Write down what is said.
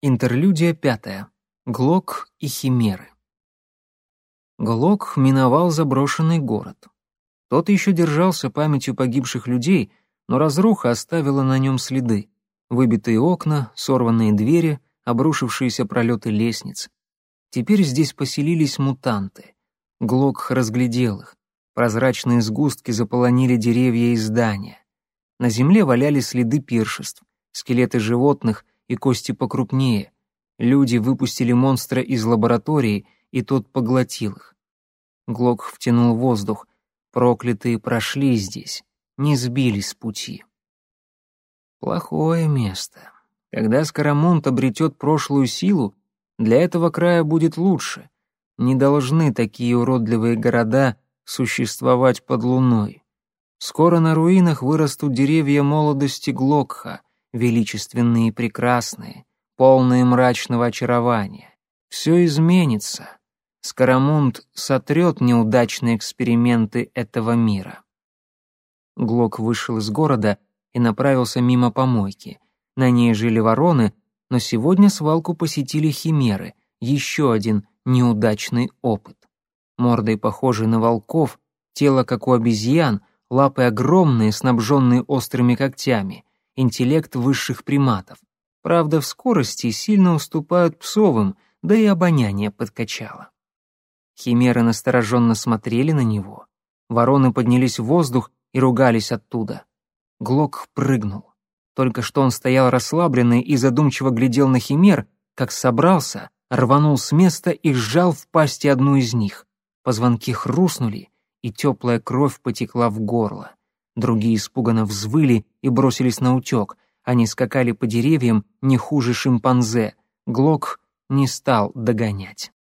Интерлюдия пятая. Глок и химеры. Глок миновал заброшенный город. Тот еще держался памятью погибших людей, но разруха оставила на нем следы. Выбитые окна, сорванные двери, обрушившиеся пролеты лестниц. Теперь здесь поселились мутанты. Глок разглядел их. Прозрачные сгустки заполонили деревья и здания. На земле валялись следы пиршеств, скелеты животных — и кости покрупнее. Люди выпустили монстра из лаборатории, и тот поглотил их. Глок втянул воздух. Проклятые прошли здесь, не сбились с пути. Плохое место. Когда Скоромонт обретет прошлую силу, для этого края будет лучше. Не должны такие уродливые города существовать под луной. Скоро на руинах вырастут деревья молодости Глокха, величественные и прекрасные, полные мрачного очарования. Все изменится. Скоромунд сотрет неудачные эксперименты этого мира. Глок вышел из города и направился мимо помойки. На ней жили вороны, но сегодня свалку посетили химеры, еще один неудачный опыт. Мордой похожий на волков, тело как у обезьян, лапы огромные, снабженные острыми когтями интеллект высших приматов. Правда, в скорости сильно уступают псовым, да и обоняние подкачало. Химеры настороженно смотрели на него. Вороны поднялись в воздух и ругались оттуда. Глок прыгнул. Только что он стоял расслабленный и задумчиво глядел на химер, как собрался, рванул с места и сжал в пасти одну из них. Позвонки хрустнули, и теплая кровь потекла в горло. Другие испуганно взвыли и бросились на утек. Они скакали по деревьям не хуже шимпанзе. Глок не стал догонять.